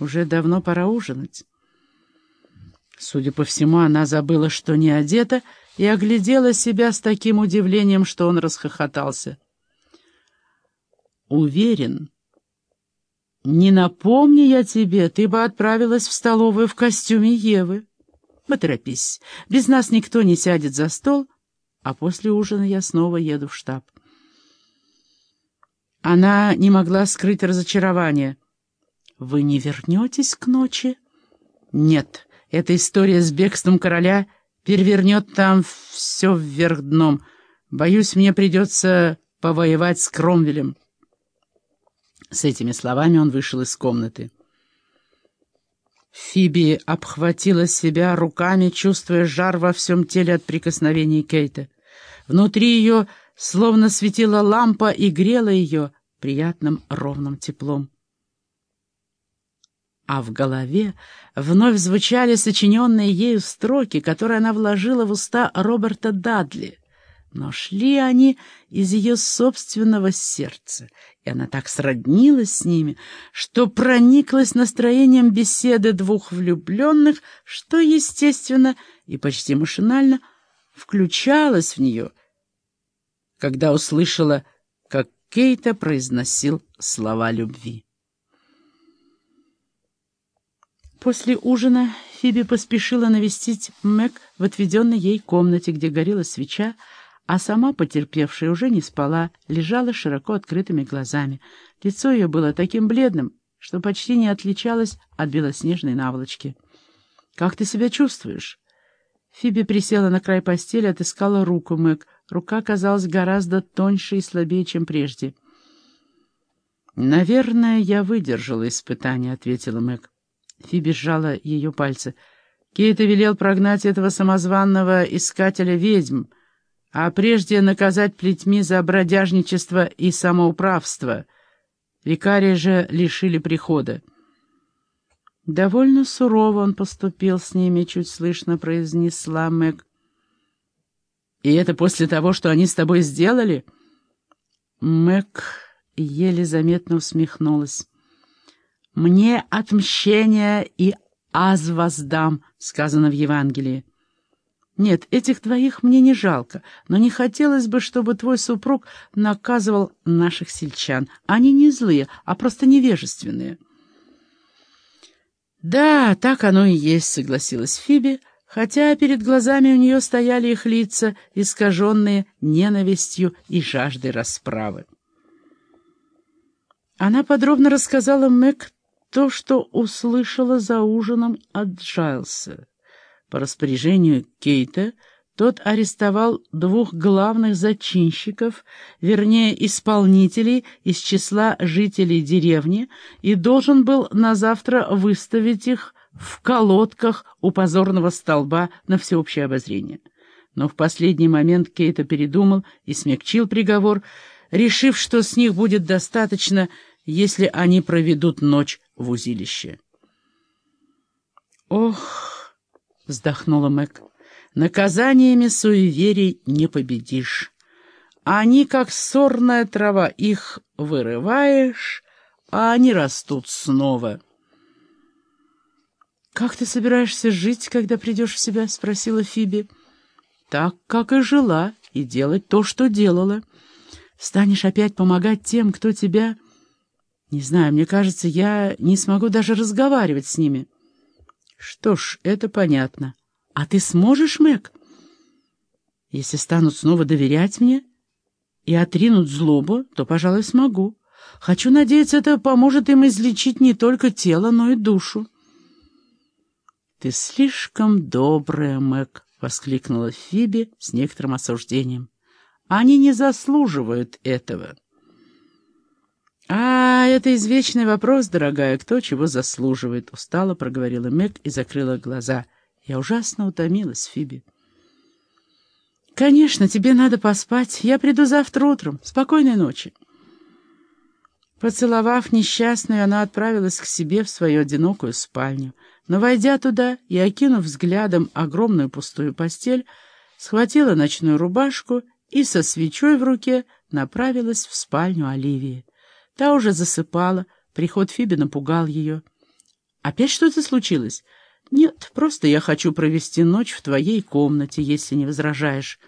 Уже давно пора ужинать. Судя по всему, она забыла, что не одета, и оглядела себя с таким удивлением, что он расхохотался. «Уверен, не напомни я тебе, ты бы отправилась в столовую в костюме Евы. Поторопись, без нас никто не сядет за стол, а после ужина я снова еду в штаб». Она не могла скрыть разочарование. «Вы не вернетесь к ночи?» «Нет, эта история с бегством короля перевернет там все вверх дном. Боюсь, мне придется повоевать с Кромвелем». С этими словами он вышел из комнаты. Фиби обхватила себя руками, чувствуя жар во всем теле от прикосновений Кейта. Внутри ее словно светила лампа и грела ее приятным ровным теплом. А в голове вновь звучали сочиненные ею строки, которые она вложила в уста Роберта Дадли. Но шли они из ее собственного сердца, и она так сроднилась с ними, что прониклась настроением беседы двух влюбленных, что, естественно и почти машинально, включалась в нее, когда услышала, как Кейта произносил слова любви. После ужина Фиби поспешила навестить Мэг в отведенной ей комнате, где горела свеча, а сама, потерпевшая, уже не спала, лежала широко открытыми глазами. Лицо ее было таким бледным, что почти не отличалось от белоснежной наволочки. «Как ты себя чувствуешь?» Фиби присела на край постели, отыскала руку Мэг. Рука казалась гораздо тоньше и слабее, чем прежде. «Наверное, я выдержала испытание», — ответила Мэг. Фиби сжала ее пальцы. Кейта велел прогнать этого самозванного искателя ведьм, а прежде наказать плетьми за бродяжничество и самоуправство. Викария же лишили прихода. «Довольно сурово он поступил с ними», — чуть слышно произнесла Мэг. «И это после того, что они с тобой сделали?» Мэг еле заметно усмехнулась. «Мне отмщение и аз воздам», — сказано в Евангелии. «Нет, этих двоих мне не жалко, но не хотелось бы, чтобы твой супруг наказывал наших сельчан. Они не злые, а просто невежественные». «Да, так оно и есть», — согласилась Фиби, хотя перед глазами у нее стояли их лица, искаженные ненавистью и жаждой расправы. Она подробно рассказала Мэг то, что услышала за ужином от Джайлса. По распоряжению Кейта тот арестовал двух главных зачинщиков, вернее, исполнителей из числа жителей деревни и должен был на завтра выставить их в колодках у позорного столба на всеобщее обозрение. Но в последний момент Кейта передумал и смягчил приговор, решив, что с них будет достаточно, если они проведут ночь в узилище. «Ох!» — вздохнула Мэг. «Наказаниями суеверий не победишь. Они, как сорная трава, их вырываешь, а они растут снова». «Как ты собираешься жить, когда придешь в себя?» — спросила Фиби. «Так, как и жила, и делать то, что делала. Станешь опять помогать тем, кто тебя...» «Не знаю, мне кажется, я не смогу даже разговаривать с ними». «Что ж, это понятно. А ты сможешь, Мэг?» «Если станут снова доверять мне и отринут злобу, то, пожалуй, смогу. Хочу надеяться, это поможет им излечить не только тело, но и душу». «Ты слишком добрая, Мэг», — воскликнула Фиби с некоторым осуждением. «Они не заслуживают этого». «А, это извечный вопрос, дорогая, кто чего заслуживает», — устало проговорила Мэг и закрыла глаза. «Я ужасно утомилась, Фиби». «Конечно, тебе надо поспать. Я приду завтра утром. Спокойной ночи». Поцеловав несчастную, она отправилась к себе в свою одинокую спальню но, войдя туда и окинув взглядом огромную пустую постель, схватила ночную рубашку и со свечой в руке направилась в спальню Оливии. Та уже засыпала, приход Фиби напугал ее. «Опять что-то случилось?» «Нет, просто я хочу провести ночь в твоей комнате, если не возражаешь».